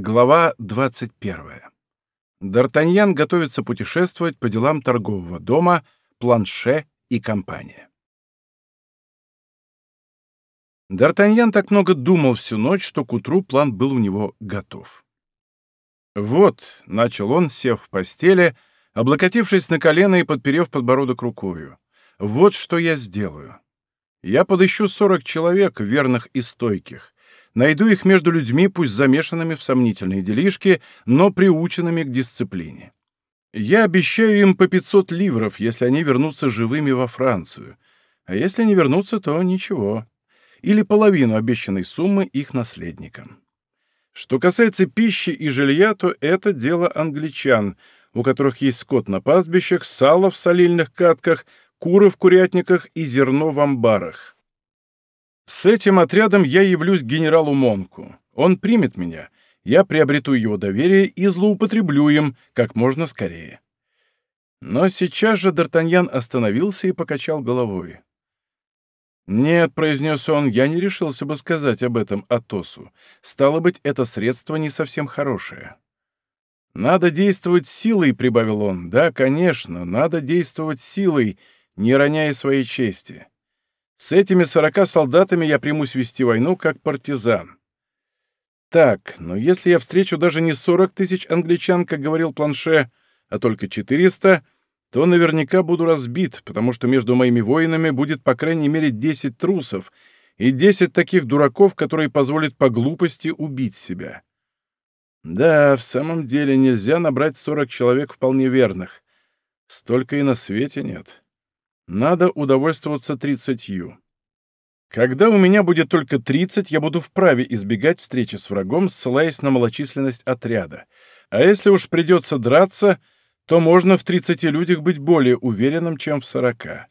Глава 21. Д'Артаньян готовится путешествовать по делам торгового дома «Планше и компания». Д'Артаньян так много думал всю ночь, что к утру план был у него готов. «Вот», — начал он, сев в постели, облокотившись на колено и подперев подбородок рукою, — «вот что я сделаю. Я подыщу сорок человек, верных и стойких, Найду их между людьми, пусть замешанными в сомнительные делишки, но приученными к дисциплине. Я обещаю им по 500 ливров, если они вернутся живыми во Францию. А если не вернутся, то ничего. Или половину обещанной суммы их наследникам. Что касается пищи и жилья, то это дело англичан, у которых есть скот на пастбищах, сало в солильных катках, куры в курятниках и зерно в амбарах. С этим отрядом я явлюсь генералу Монку. Он примет меня, я приобрету его доверие и злоупотреблю им как можно скорее. Но сейчас же Д'Артаньян остановился и покачал головой. «Нет», — произнес он, — «я не решился бы сказать об этом Атосу. Стало быть, это средство не совсем хорошее». «Надо действовать силой», — прибавил он. «Да, конечно, надо действовать силой, не роняя своей чести. С этими сорока солдатами я примусь вести войну как партизан. Так, но если я встречу даже не сорок тысяч англичан, как говорил Планше, а только четыреста, то наверняка буду разбит, потому что между моими воинами будет по крайней мере десять трусов и десять таких дураков, которые позволят по глупости убить себя. Да, в самом деле нельзя набрать сорок человек вполне верных. Столько и на свете нет. Надо удовольствоваться тридцатью. Когда у меня будет только тридцать, я буду вправе избегать встречи с врагом, ссылаясь на малочисленность отряда. А если уж придется драться, то можно в тридцати людях быть более уверенным, чем в сорока.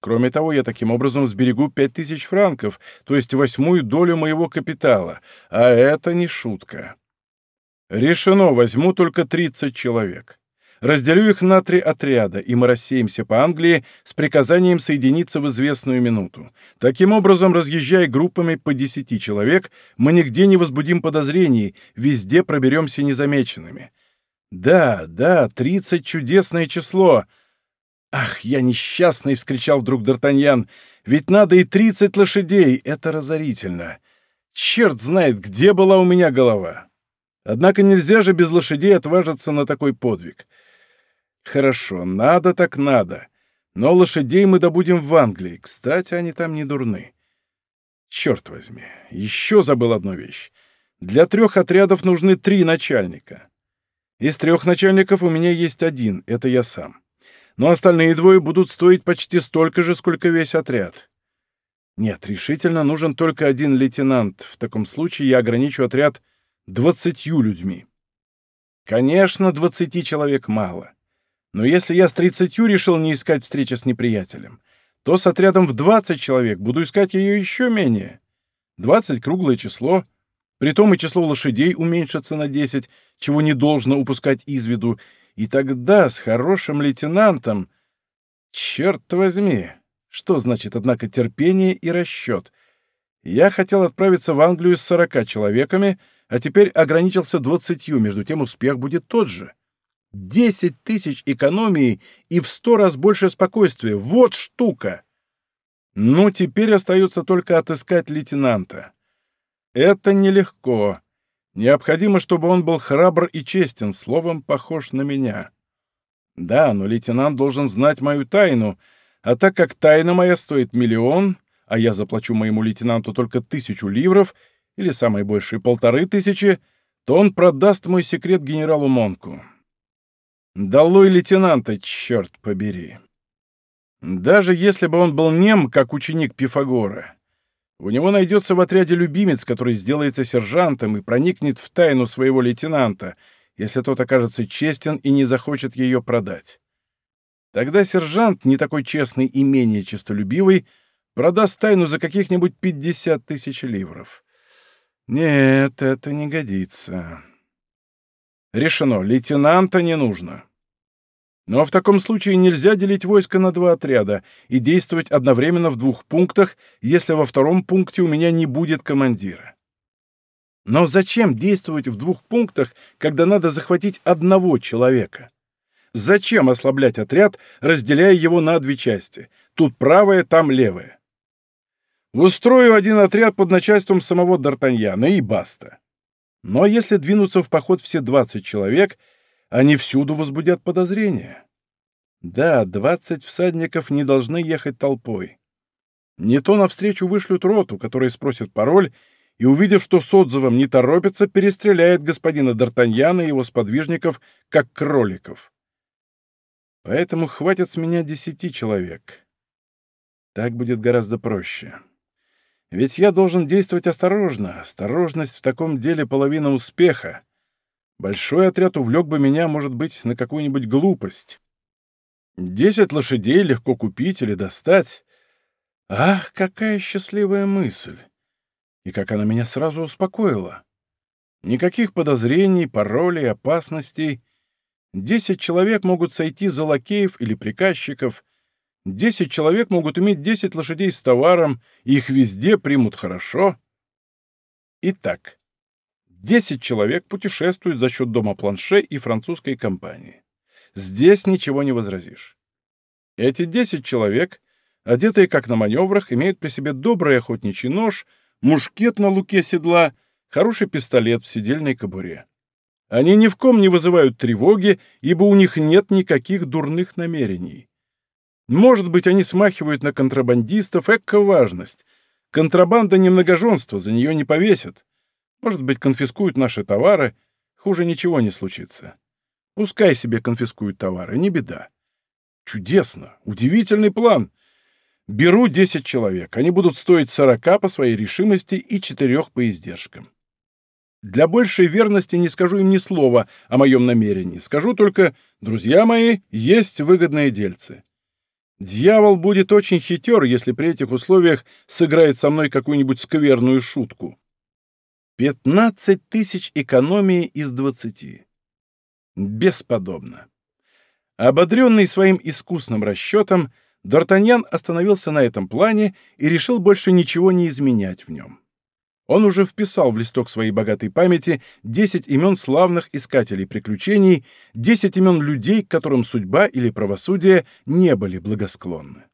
Кроме того, я таким образом сберегу пять тысяч франков, то есть восьмую долю моего капитала, а это не шутка. Решено, возьму только тридцать человек. Разделю их на три отряда, и мы рассеемся по Англии с приказанием соединиться в известную минуту. Таким образом, разъезжая группами по десяти человек, мы нигде не возбудим подозрений, везде проберемся незамеченными. Да, да, тридцать — чудесное число. «Ах, я несчастный!» — вскричал вдруг Д'Артаньян. «Ведь надо и тридцать лошадей! Это разорительно! Черт знает, где была у меня голова!» Однако нельзя же без лошадей отважиться на такой подвиг. Хорошо, надо так надо. Но лошадей мы добудем в Англии. Кстати, они там не дурны. Черт возьми, еще забыл одну вещь. Для трех отрядов нужны три начальника. Из трех начальников у меня есть один, это я сам. Но остальные двое будут стоить почти столько же, сколько весь отряд. Нет, решительно нужен только один лейтенант. В таком случае я ограничу отряд двадцатью людьми. Конечно, двадцати человек мало. Но если я с тридцатью решил не искать встречи с неприятелем, то с отрядом в двадцать человек буду искать ее еще менее. Двадцать — круглое число. Притом и число лошадей уменьшится на десять, чего не должно упускать из виду. И тогда с хорошим лейтенантом... Черт возьми! Что значит, однако, терпение и расчет? Я хотел отправиться в Англию с сорока человеками, а теперь ограничился двадцатью, между тем успех будет тот же. Десять тысяч экономии и в сто раз больше спокойствия. Вот штука! Ну, теперь остается только отыскать лейтенанта. Это нелегко. Необходимо, чтобы он был храбр и честен, словом, похож на меня. Да, но лейтенант должен знать мою тайну, а так как тайна моя стоит миллион, а я заплачу моему лейтенанту только тысячу ливров, или самое большее полторы тысячи, то он продаст мой секрет генералу Монку. Долой лейтенанта, черт побери. Даже если бы он был нем, как ученик Пифагора, у него найдется в отряде любимец, который сделается сержантом и проникнет в тайну своего лейтенанта, если тот окажется честен и не захочет ее продать. Тогда сержант, не такой честный и менее честолюбивый, продаст тайну за каких-нибудь пятьдесят тысяч ливров. Нет, это не годится. Решено, лейтенанта не нужно. Но в таком случае нельзя делить войско на два отряда и действовать одновременно в двух пунктах, если во втором пункте у меня не будет командира. Но зачем действовать в двух пунктах, когда надо захватить одного человека? Зачем ослаблять отряд, разделяя его на две части? Тут правая, там левая. Устрою один отряд под начальством самого Д'Артаньяна и баста. Но если двинуться в поход все 20 человек, они всюду возбудят подозрения. Да, 20 всадников не должны ехать толпой. Не то навстречу вышлют роту, которая спросит пароль, и, увидев, что с отзывом не торопится, перестреляет господина Д'Артаньяна и его сподвижников, как кроликов. Поэтому хватит с меня десяти человек. Так будет гораздо проще. Ведь я должен действовать осторожно. Осторожность в таком деле половина успеха. Большой отряд увлек бы меня, может быть, на какую-нибудь глупость. Десять лошадей легко купить или достать. Ах, какая счастливая мысль! И как она меня сразу успокоила. Никаких подозрений, паролей, опасностей. Десять человек могут сойти за лакеев или приказчиков. Десять человек могут иметь десять лошадей с товаром, их везде примут хорошо. Итак, десять человек путешествуют за счет дома Планше и французской компании. Здесь ничего не возразишь. Эти десять человек, одетые как на маневрах, имеют при себе добрый охотничий нож, мушкет на луке седла, хороший пистолет в седельной кобуре. Они ни в ком не вызывают тревоги, ибо у них нет никаких дурных намерений. Может быть, они смахивают на контрабандистов, эко важность. Контрабанда не многоженство, за нее не повесят. Может быть, конфискуют наши товары, хуже ничего не случится. Пускай себе конфискуют товары, не беда. Чудесно, удивительный план. Беру 10 человек, они будут стоить 40 по своей решимости и 4 по издержкам. Для большей верности не скажу им ни слова о моем намерении. Скажу только, друзья мои, есть выгодные дельцы. Дьявол будет очень хитер, если при этих условиях сыграет со мной какую-нибудь скверную шутку. Пятнадцать тысяч экономии из двадцати. Бесподобно. Ободренный своим искусным расчетом, Д'Артаньян остановился на этом плане и решил больше ничего не изменять в нем. Он уже вписал в листок своей богатой памяти 10 имен славных искателей приключений, 10 имен людей, к которым судьба или правосудие не были благосклонны.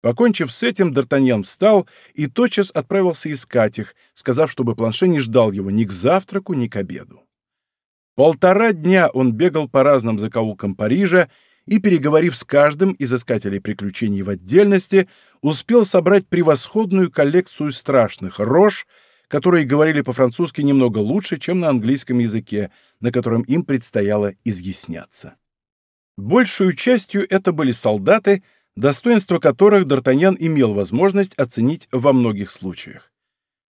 Покончив с этим, Д'Артаньян встал и тотчас отправился искать их, сказав, чтобы Планше не ждал его ни к завтраку, ни к обеду. Полтора дня он бегал по разным закоулкам Парижа и, переговорив с каждым из искателей приключений в отдельности, успел собрать превосходную коллекцию страшных рож, которые говорили по-французски немного лучше, чем на английском языке, на котором им предстояло изъясняться. Большую частью это были солдаты, достоинство которых Д'Артаньян имел возможность оценить во многих случаях.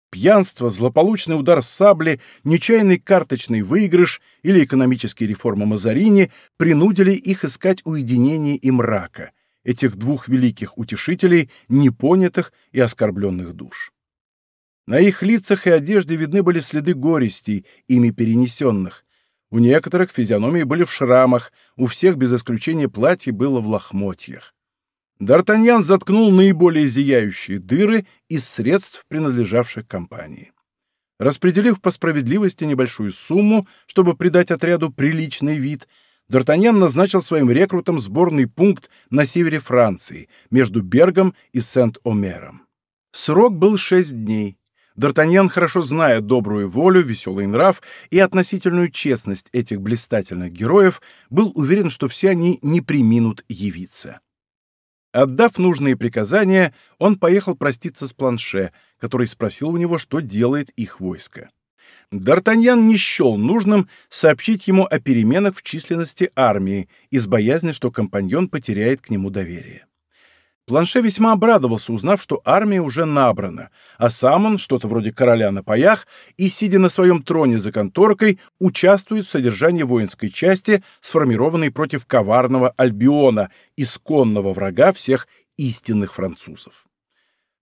Пьянство, злополучный удар сабли, нечаянный карточный выигрыш или экономические реформы Мазарини принудили их искать уединение и мрака, этих двух великих утешителей непонятых и оскорбленных душ. На их лицах и одежде видны были следы горестей, ими перенесенных. У некоторых физиономии были в шрамах, у всех без исключения платье было в лохмотьях. Д'Артаньян заткнул наиболее зияющие дыры из средств, принадлежавших компании. Распределив по справедливости небольшую сумму, чтобы придать отряду приличный вид, Д'Артаньян назначил своим рекрутам сборный пункт на севере Франции, между Бергом и Сент-Омером. Срок был шесть дней. Д'Артаньян, хорошо зная добрую волю, веселый нрав и относительную честность этих блистательных героев, был уверен, что все они не приминут явиться. Отдав нужные приказания, он поехал проститься с Планше, который спросил у него, что делает их войско. Д'Артаньян не счел нужным сообщить ему о переменах в численности армии из боязни, что компаньон потеряет к нему доверие. Планше весьма обрадовался, узнав, что армия уже набрана, а сам он, что-то вроде короля на паях, и, сидя на своем троне за конторкой, участвует в содержании воинской части, сформированной против коварного Альбиона, исконного врага всех истинных французов.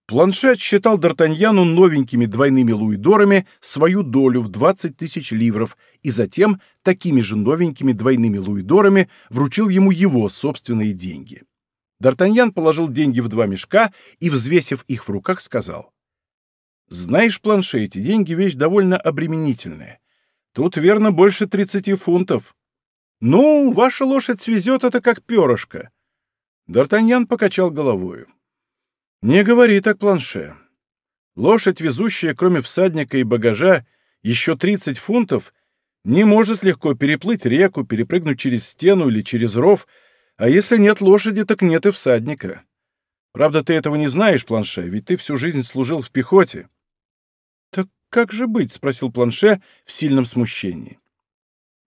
Планшет считал Д'Артаньяну новенькими двойными луидорами свою долю в 20 тысяч ливров и затем такими же новенькими двойными луидорами вручил ему его собственные деньги. Д'Артаньян положил деньги в два мешка и, взвесив их в руках, сказал. Знаешь, планше, эти деньги — вещь довольно обременительная. Тут, верно, больше 30 фунтов. Ну, ваша лошадь свезет это как перышко. Д'Артаньян покачал головою. Не говори так, планше. Лошадь, везущая, кроме всадника и багажа, еще 30 фунтов, не может легко переплыть реку, перепрыгнуть через стену или через ров, а если нет лошади, так нет и всадника. Правда, ты этого не знаешь, Планше, ведь ты всю жизнь служил в пехоте. «Так как же быть?» — спросил Планше в сильном смущении.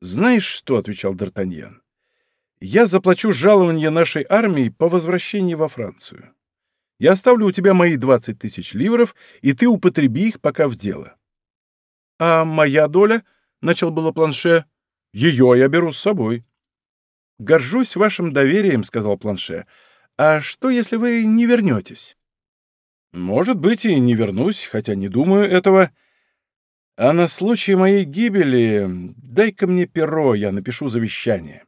«Знаешь что?» — отвечал Д'Артаньян. «Я заплачу жалование нашей армии по возвращении во Францию. Я оставлю у тебя мои двадцать тысяч ливров, и ты употреби их пока в дело». «А моя доля?» — начал было Планше. «Ее я беру с собой». «Горжусь вашим доверием», — сказал Планше. «А что, если вы не вернетесь?» Может быть, и не вернусь, хотя не думаю этого. А на случай моей гибели дай-ка мне перо, я напишу завещание.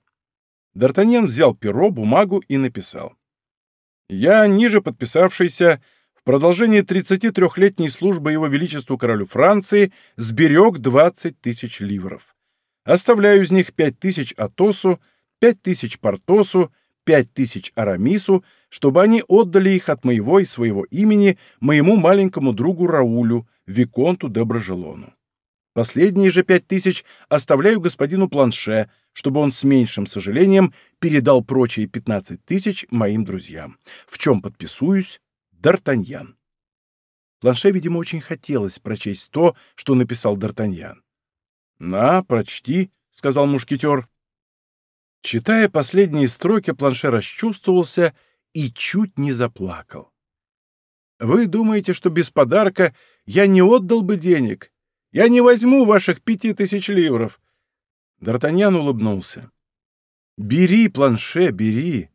Д'Артаньян взял перо, бумагу и написал. Я, ниже подписавшийся, в продолжении 33-летней службы Его Величеству Королю Франции сберег 20 тысяч ливров. Оставляю из них 5 тысяч Атосу, 5 тысяч Портосу, пять тысяч Арамису, чтобы они отдали их от моего и своего имени моему маленькому другу Раулю, Виконту де Брожелону. Последние же пять тысяч оставляю господину Планше, чтобы он с меньшим сожалением передал прочие пятнадцать тысяч моим друзьям. В чем подписуюсь? Д'Артаньян. Планше, видимо, очень хотелось прочесть то, что написал Д'Артаньян. «На, прочти», — сказал мушкетер. Читая последние строки, Планше расчувствовался и чуть не заплакал. «Вы думаете, что без подарка я не отдал бы денег? Я не возьму ваших пяти тысяч ливров!» Д'Артаньян улыбнулся. «Бери, Планше, бери.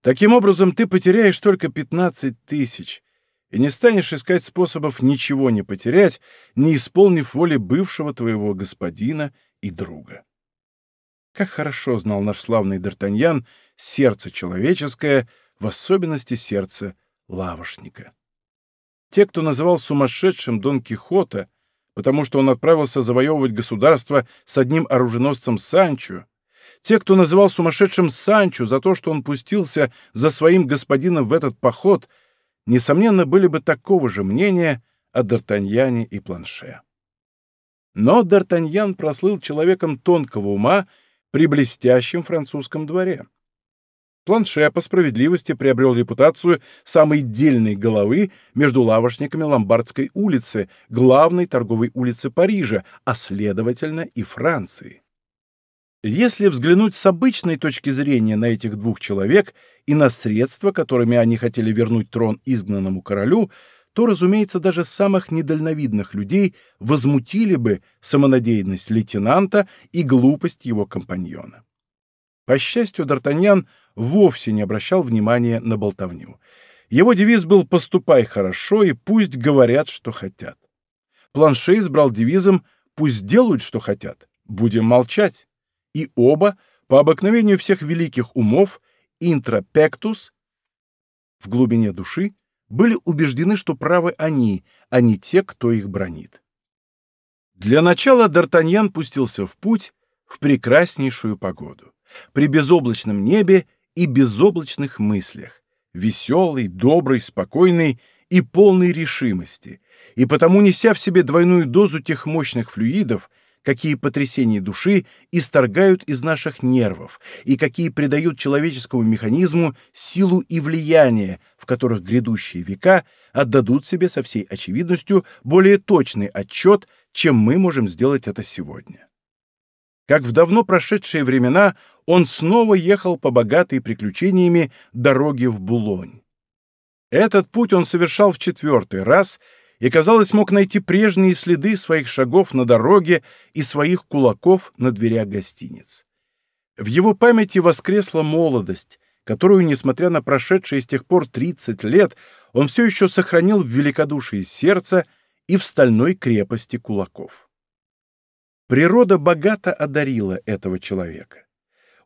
Таким образом ты потеряешь только пятнадцать тысяч и не станешь искать способов ничего не потерять, не исполнив воли бывшего твоего господина и друга». Как хорошо знал наш славный Д'Артаньян сердце человеческое, в особенности сердце лавошника. Те, кто называл сумасшедшим Дон Кихота, потому что он отправился завоевывать государство с одним оруженосцем Санчо, те, кто называл сумасшедшим Санчо за то, что он пустился за своим господином в этот поход, несомненно, были бы такого же мнения о Д'Артаньяне и Планше. Но Д'Артаньян прослыл человеком тонкого ума при блестящем французском дворе. Планше по справедливости приобрел репутацию самой дельной головы между лавошниками Ломбардской улицы, главной торговой улицы Парижа, а следовательно и Франции. Если взглянуть с обычной точки зрения на этих двух человек и на средства, которыми они хотели вернуть трон изгнанному королю, то, разумеется, даже самых недальновидных людей возмутили бы самонадеянность лейтенанта и глупость его компаньона. По счастью, Д'Артаньян вовсе не обращал внимания на болтовню. Его девиз был «поступай хорошо и пусть говорят, что хотят». Планше избрал девизом «пусть делают, что хотят, будем молчать». И оба, по обыкновению всех великих умов, интропектус, в глубине души, были убеждены, что правы они, а не те, кто их бронит. Для начала Д'Артаньян пустился в путь в прекраснейшую погоду, при безоблачном небе и безоблачных мыслях, веселый, добрый, спокойный и полный решимости, и потому неся в себе двойную дозу тех мощных флюидов, какие потрясения души исторгают из наших нервов и какие придают человеческому механизму силу и влияние, в которых грядущие века отдадут себе со всей очевидностью более точный отчет, чем мы можем сделать это сегодня. Как в давно прошедшие времена, он снова ехал по богатой приключениями дороге в Булонь. Этот путь он совершал в четвертый раз — и, казалось, мог найти прежние следы своих шагов на дороге и своих кулаков на дверях гостиниц. В его памяти воскресла молодость, которую, несмотря на прошедшие с тех пор 30 лет, он все еще сохранил в великодушии сердца и в стальной крепости кулаков. Природа богато одарила этого человека.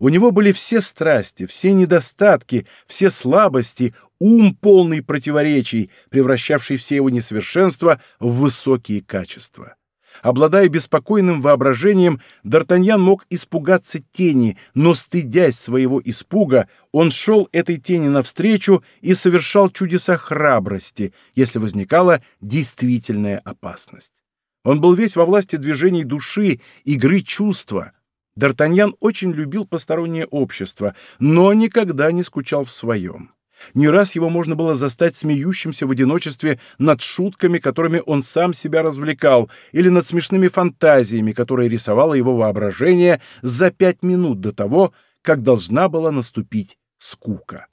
У него были все страсти, все недостатки, все слабости, ум полный противоречий, превращавший все его несовершенства в высокие качества. Обладая беспокойным воображением, Д'Артаньян мог испугаться тени, но, стыдясь своего испуга, он шел этой тени навстречу и совершал чудеса храбрости, если возникала действительная опасность. Он был весь во власти движений души, игры чувства. Д'Артаньян очень любил постороннее общество, но никогда не скучал в своем. Не раз его можно было застать смеющимся в одиночестве над шутками, которыми он сам себя развлекал, или над смешными фантазиями, которые рисовало его воображение за пять минут до того, как должна была наступить скука.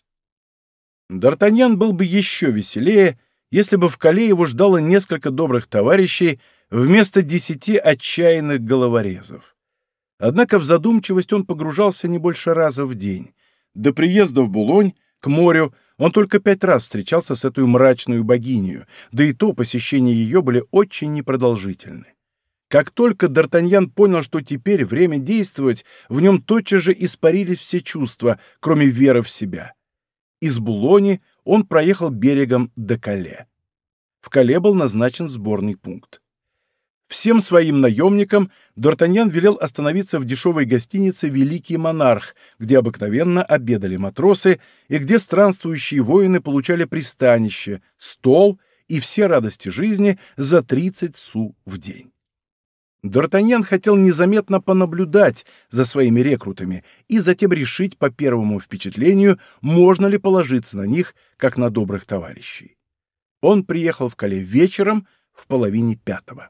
Д'Артаньян был бы еще веселее, если бы в Кале его ждало несколько добрых товарищей вместо десяти отчаянных головорезов. Однако в задумчивость он погружался не больше раза в день. До приезда в Булонь к морю он только пять раз встречался с этой мрачной богинью, да и то посещения ее были очень непродолжительны. Как только Д'Артаньян понял, что теперь время действовать, в нем тотчас же испарились все чувства, кроме веры в себя. Из Булони он проехал берегом до Кале. В Кале был назначен сборный пункт. Всем своим наемникам Д'Артаньян велел остановиться в дешевой гостинице «Великий монарх», где обыкновенно обедали матросы и где странствующие воины получали пристанище, стол и все радости жизни за 30 су в день. Д'Артаньян хотел незаметно понаблюдать за своими рекрутами и затем решить по первому впечатлению, можно ли положиться на них, как на добрых товарищей. Он приехал в Кале вечером в половине пятого.